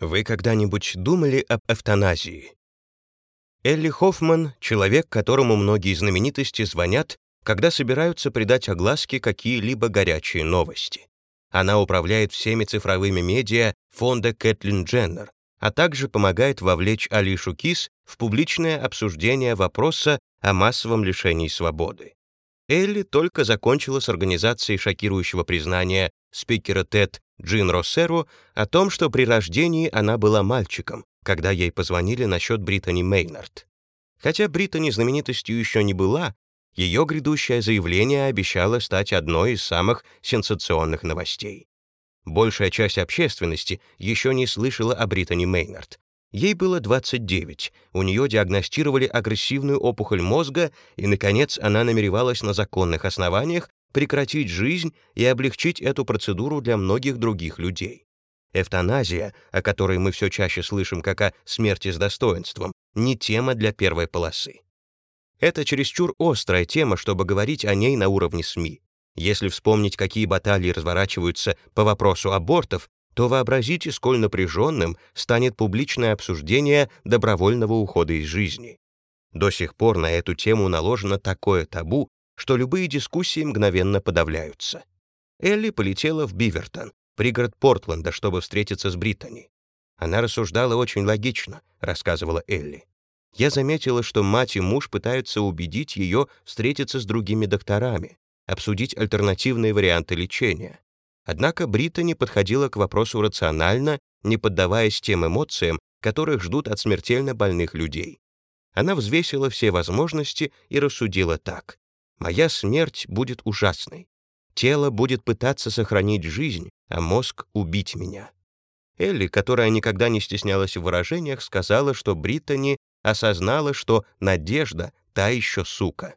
Вы когда-нибудь думали об эвтаназии? Элли Хоффман — человек, которому многие знаменитости звонят, когда собираются придать огласке какие-либо горячие новости. Она управляет всеми цифровыми медиа фонда Кэтлин Дженнер, а также помогает вовлечь Алишу Кис в публичное обсуждение вопроса о массовом лишении свободы. Элли только закончила с организацией шокирующего признания спикера TED Джин Россеру о том, что при рождении она была мальчиком, когда ей позвонили насчет Британи Мейнард. Хотя Британи знаменитостью еще не была, ее грядущее заявление обещало стать одной из самых сенсационных новостей. Большая часть общественности еще не слышала о Британи Мейнард. Ей было 29, у нее диагностировали агрессивную опухоль мозга, и, наконец, она намеревалась на законных основаниях прекратить жизнь и облегчить эту процедуру для многих других людей. Эвтаназия, о которой мы все чаще слышим как о смерти с достоинством, не тема для первой полосы. Это чересчур острая тема, чтобы говорить о ней на уровне СМИ. Если вспомнить, какие баталии разворачиваются по вопросу абортов, то вообразите, сколь напряженным станет публичное обсуждение добровольного ухода из жизни. До сих пор на эту тему наложено такое табу, что любые дискуссии мгновенно подавляются. Элли полетела в Бивертон, пригород Портленда, чтобы встретиться с Британи. Она рассуждала очень логично, рассказывала Элли. Я заметила, что мать и муж пытаются убедить ее встретиться с другими докторами, обсудить альтернативные варианты лечения. Однако Британи подходила к вопросу рационально, не поддаваясь тем эмоциям, которых ждут от смертельно больных людей. Она взвесила все возможности и рассудила так. Моя смерть будет ужасной. Тело будет пытаться сохранить жизнь, а мозг — убить меня. Элли, которая никогда не стеснялась в выражениях, сказала, что Британи осознала, что надежда — та еще сука.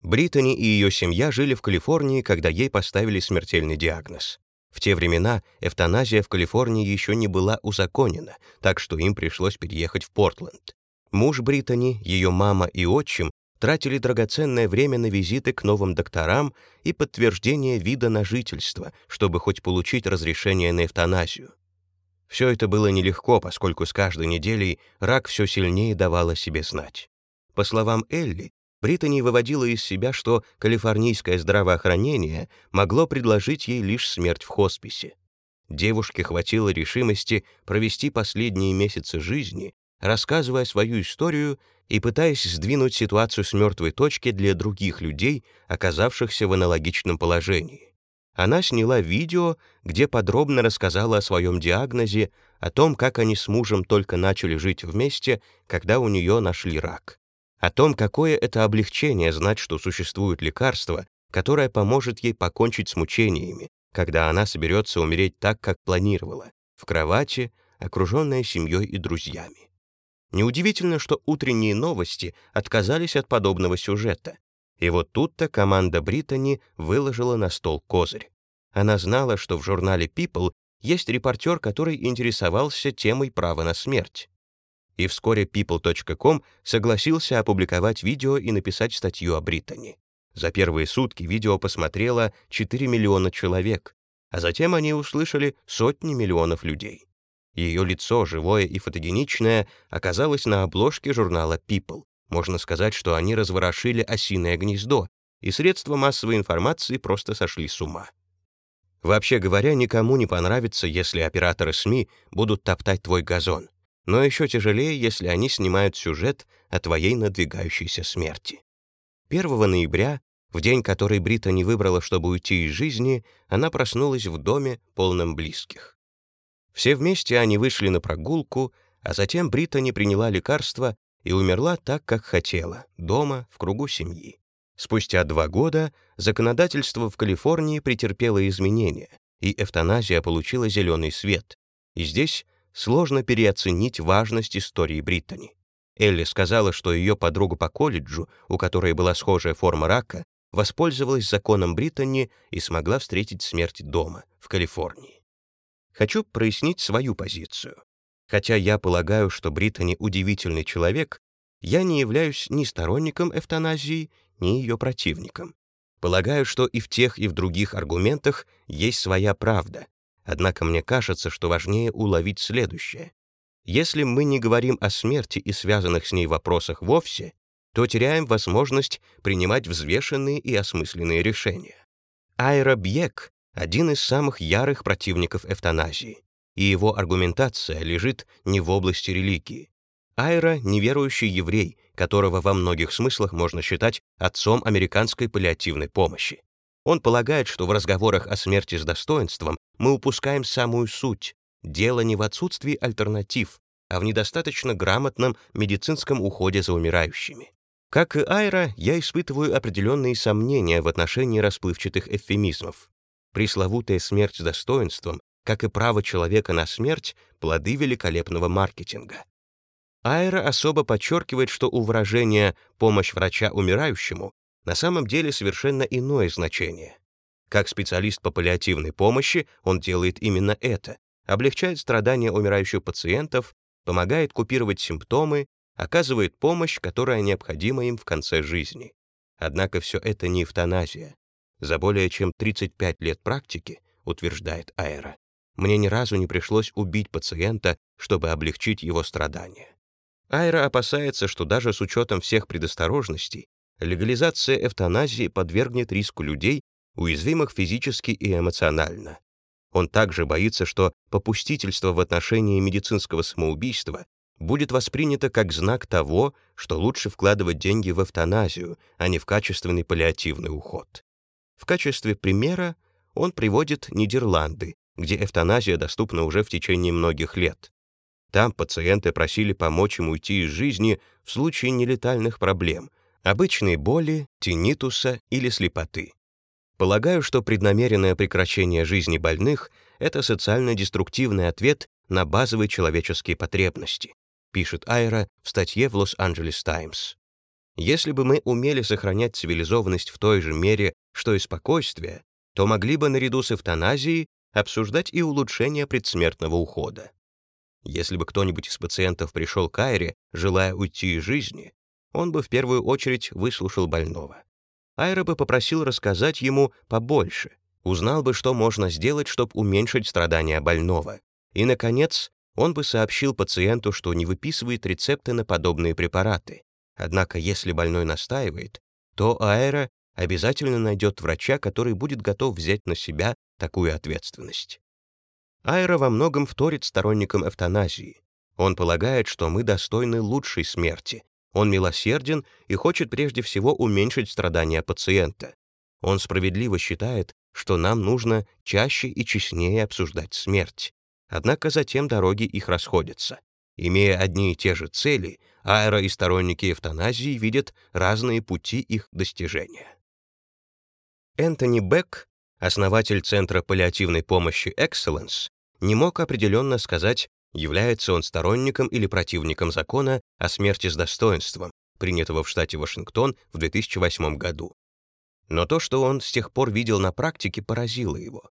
Британи и ее семья жили в Калифорнии, когда ей поставили смертельный диагноз. В те времена эвтаназия в Калифорнии еще не была узаконена, так что им пришлось переехать в Портленд. Муж Британи, ее мама и отчим тратили драгоценное время на визиты к новым докторам и подтверждение вида на жительство, чтобы хоть получить разрешение на эвтаназию. Все это было нелегко, поскольку с каждой неделей рак все сильнее давал о себе знать. По словам Элли, Британи выводила из себя, что калифорнийское здравоохранение могло предложить ей лишь смерть в хосписе. Девушке хватило решимости провести последние месяцы жизни, рассказывая свою историю и пытаясь сдвинуть ситуацию с мертвой точки для других людей, оказавшихся в аналогичном положении. Она сняла видео, где подробно рассказала о своем диагнозе, о том, как они с мужем только начали жить вместе, когда у нее нашли рак. О том, какое это облегчение знать, что существует лекарство, которое поможет ей покончить с мучениями, когда она соберется умереть так, как планировала, в кровати, окруженная семьей и друзьями. Неудивительно, что утренние новости отказались от подобного сюжета. И вот тут-то команда Британи выложила на стол козырь. Она знала, что в журнале People есть репортер, который интересовался темой права на смерть. И вскоре people.com согласился опубликовать видео и написать статью о Британи. За первые сутки видео посмотрело 4 миллиона человек, а затем они услышали сотни миллионов людей. Ее лицо, живое и фотогеничное, оказалось на обложке журнала People. Можно сказать, что они разворошили осиное гнездо, и средства массовой информации просто сошли с ума. Вообще говоря, никому не понравится, если операторы СМИ будут топтать твой газон. Но еще тяжелее, если они снимают сюжет о твоей надвигающейся смерти. 1 ноября, в день, который Брита не выбрала, чтобы уйти из жизни, она проснулась в доме, полном близких. Все вместе они вышли на прогулку, а затем Британи приняла лекарство и умерла так, как хотела, дома, в кругу семьи. Спустя два года законодательство в Калифорнии претерпело изменения, и эвтаназия получила зеленый свет. И здесь сложно переоценить важность истории Британи. Элли сказала, что ее подруга по колледжу, у которой была схожая форма рака, воспользовалась законом Британи и смогла встретить смерть дома, в Калифорнии. Хочу прояснить свою позицию. Хотя я полагаю, что Британи удивительный человек, я не являюсь ни сторонником эвтаназии, ни ее противником. Полагаю, что и в тех, и в других аргументах есть своя правда. Однако мне кажется, что важнее уловить следующее. Если мы не говорим о смерти и связанных с ней вопросах вовсе, то теряем возможность принимать взвешенные и осмысленные решения. Айра Бьек — один из самых ярых противников эвтаназии, и его аргументация лежит не в области религии. Айра — неверующий еврей, которого во многих смыслах можно считать отцом американской паллиативной помощи. Он полагает, что в разговорах о смерти с достоинством мы упускаем самую суть. Дело не в отсутствии альтернатив, а в недостаточно грамотном медицинском уходе за умирающими. Как и Айра, я испытываю определенные сомнения в отношении расплывчатых эвфемизмов. Пресловутая смерть с достоинством, как и право человека на смерть, плоды великолепного маркетинга. Айра особо подчеркивает, что у выражения «помощь врача умирающему» на самом деле совершенно иное значение. Как специалист по паллиативной помощи он делает именно это, облегчает страдания умирающих пациентов, помогает купировать симптомы, оказывает помощь, которая необходима им в конце жизни. Однако все это не эвтаназия. За более чем 35 лет практики, утверждает Аэра, мне ни разу не пришлось убить пациента, чтобы облегчить его страдания. Айра опасается, что даже с учетом всех предосторожностей, легализация эвтаназии подвергнет риску людей, уязвимых физически и эмоционально. Он также боится, что попустительство в отношении медицинского самоубийства будет воспринято как знак того, что лучше вкладывать деньги в эвтаназию, а не в качественный паллиативный уход. В качестве примера он приводит Нидерланды, где эвтаназия доступна уже в течение многих лет. Там пациенты просили помочь им уйти из жизни в случае нелетальных проблем, обычной боли, тинитуса или слепоты. Полагаю, что преднамеренное прекращение жизни больных — это социально-деструктивный ответ на базовые человеческие потребности пишет Айра в статье в Лос-Анджелес Таймс. Если бы мы умели сохранять цивилизованность в той же мере, что и спокойствие, то могли бы наряду с эвтаназией обсуждать и улучшение предсмертного ухода. Если бы кто-нибудь из пациентов пришел к Айре, желая уйти из жизни, он бы в первую очередь выслушал больного. Айра бы попросил рассказать ему побольше, узнал бы, что можно сделать, чтобы уменьшить страдания больного, и, наконец, он бы сообщил пациенту, что не выписывает рецепты на подобные препараты. Однако, если больной настаивает, то Аэра обязательно найдет врача, который будет готов взять на себя такую ответственность. Аэра во многом вторит сторонникам эвтаназии. Он полагает, что мы достойны лучшей смерти. Он милосерден и хочет прежде всего уменьшить страдания пациента. Он справедливо считает, что нам нужно чаще и честнее обсуждать смерть. Однако затем дороги их расходятся. Имея одни и те же цели, аэро и сторонники эвтаназии видят разные пути их достижения. Энтони Бек, основатель Центра паллиативной помощи Excellence, не мог определенно сказать, является он сторонником или противником закона о смерти с достоинством, принятого в штате Вашингтон в 2008 году. Но то, что он с тех пор видел на практике, поразило его.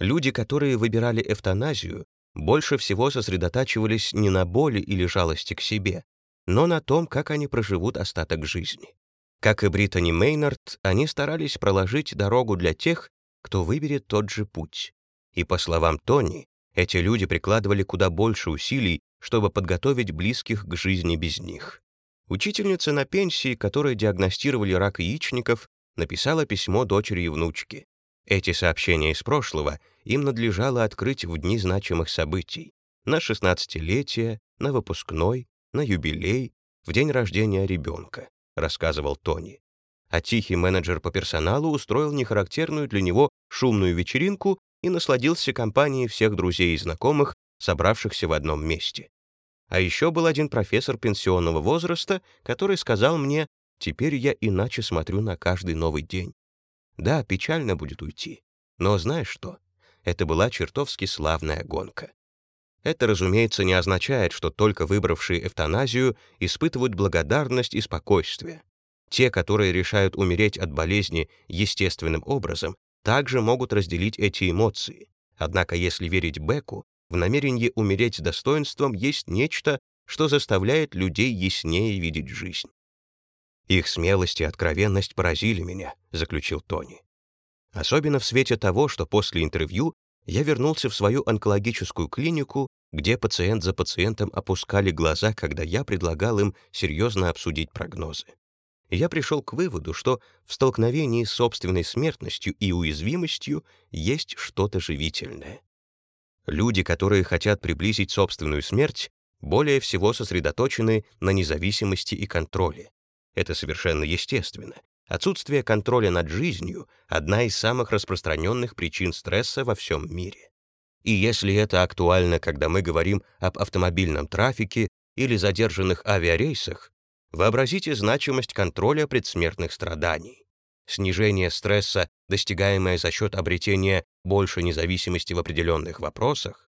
Люди, которые выбирали эвтаназию, больше всего сосредотачивались не на боли или жалости к себе, но на том, как они проживут остаток жизни. Как и Британи Мейнард, они старались проложить дорогу для тех, кто выберет тот же путь. И по словам Тони, эти люди прикладывали куда больше усилий, чтобы подготовить близких к жизни без них. Учительница на пенсии, которой диагностировали рак яичников, написала письмо дочери и внучке. Эти сообщения из прошлого им надлежало открыть в дни значимых событий, на 16-летие, на выпускной, на юбилей, в день рождения ребенка, рассказывал Тони. А тихий менеджер по персоналу устроил нехарактерную для него шумную вечеринку и насладился компанией всех друзей и знакомых, собравшихся в одном месте. А еще был один профессор пенсионного возраста, который сказал мне, «Теперь я иначе смотрю на каждый новый день. Да, печально будет уйти. Но знаешь что? Это была чертовски славная гонка. Это, разумеется, не означает, что только выбравшие эвтаназию испытывают благодарность и спокойствие. Те, которые решают умереть от болезни естественным образом, также могут разделить эти эмоции. Однако, если верить Беку, в намерении умереть с достоинством есть нечто, что заставляет людей яснее видеть жизнь. «Их смелость и откровенность поразили меня», — заключил Тони. Особенно в свете того, что после интервью я вернулся в свою онкологическую клинику, где пациент за пациентом опускали глаза, когда я предлагал им серьезно обсудить прогнозы. Я пришел к выводу, что в столкновении с собственной смертностью и уязвимостью есть что-то живительное. Люди, которые хотят приблизить собственную смерть, более всего сосредоточены на независимости и контроле. Это совершенно естественно. Отсутствие контроля над жизнью — одна из самых распространенных причин стресса во всем мире. И если это актуально, когда мы говорим об автомобильном трафике или задержанных авиарейсах, вообразите значимость контроля предсмертных страданий. Снижение стресса, достигаемое за счет обретения большей независимости в определенных вопросах,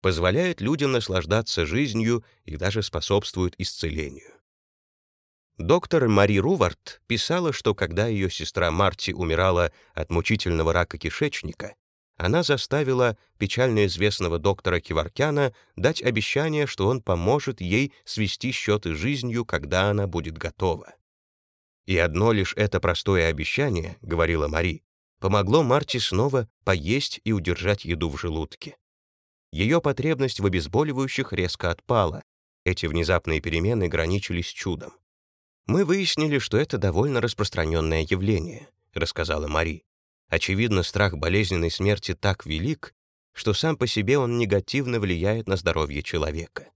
позволяет людям наслаждаться жизнью и даже способствует исцелению. Доктор Мари Рувард писала, что когда ее сестра Марти умирала от мучительного рака кишечника, она заставила печально известного доктора Киваркяна дать обещание, что он поможет ей свести счеты жизнью, когда она будет готова. И одно лишь это простое обещание, говорила Мари, помогло Марти снова поесть и удержать еду в желудке. Ее потребность в обезболивающих резко отпала. Эти внезапные перемены граничили с чудом. Мы выяснили, что это довольно распространенное явление, рассказала Мари. Очевидно, страх болезненной смерти так велик, что сам по себе он негативно влияет на здоровье человека.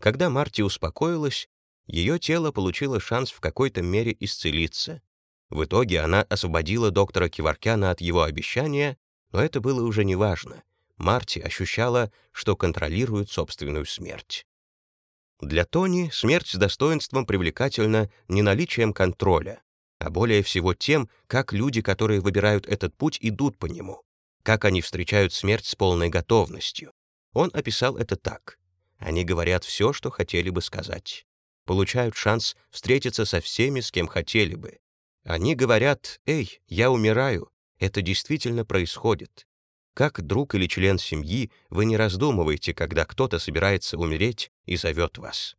Когда Марти успокоилась, ее тело получило шанс в какой-то мере исцелиться. В итоге она освободила доктора Киваркяна от его обещания, но это было уже неважно. Марти ощущала, что контролирует собственную смерть. Для Тони смерть с достоинством привлекательна не наличием контроля, а более всего тем, как люди, которые выбирают этот путь, идут по нему, как они встречают смерть с полной готовностью. Он описал это так. Они говорят все, что хотели бы сказать. Получают шанс встретиться со всеми, с кем хотели бы. Они говорят «Эй, я умираю». Это действительно происходит. Как друг или член семьи, вы не раздумываете, когда кто-то собирается умереть и зовет вас.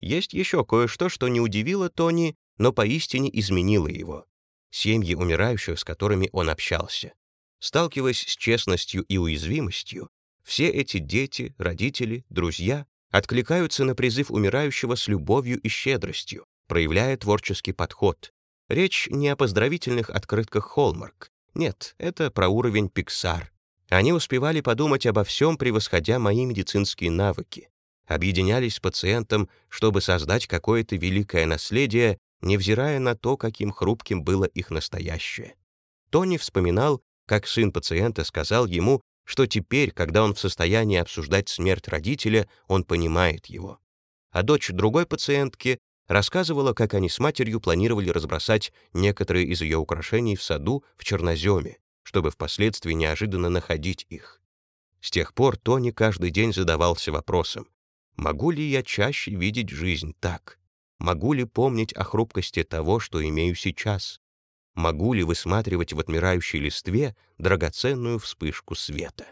Есть еще кое-что, что не удивило Тони, но поистине изменило его. Семьи умирающих, с которыми он общался. Сталкиваясь с честностью и уязвимостью, все эти дети, родители, друзья откликаются на призыв умирающего с любовью и щедростью, проявляя творческий подход. Речь не о поздравительных открытках Холмарк. Нет, это про уровень Pixar, они успевали подумать обо всем, превосходя мои медицинские навыки, объединялись с пациентом, чтобы создать какое-то великое наследие, невзирая на то, каким хрупким было их настоящее. Тони вспоминал, как сын пациента сказал ему, что теперь, когда он в состоянии обсуждать смерть родителя, он понимает его. А дочь другой пациентки рассказывала, как они с матерью планировали разбросать некоторые из ее украшений в саду в черноземе, чтобы впоследствии неожиданно находить их. С тех пор Тони каждый день задавался вопросом, могу ли я чаще видеть жизнь так? Могу ли помнить о хрупкости того, что имею сейчас? Могу ли высматривать в отмирающей листве драгоценную вспышку света?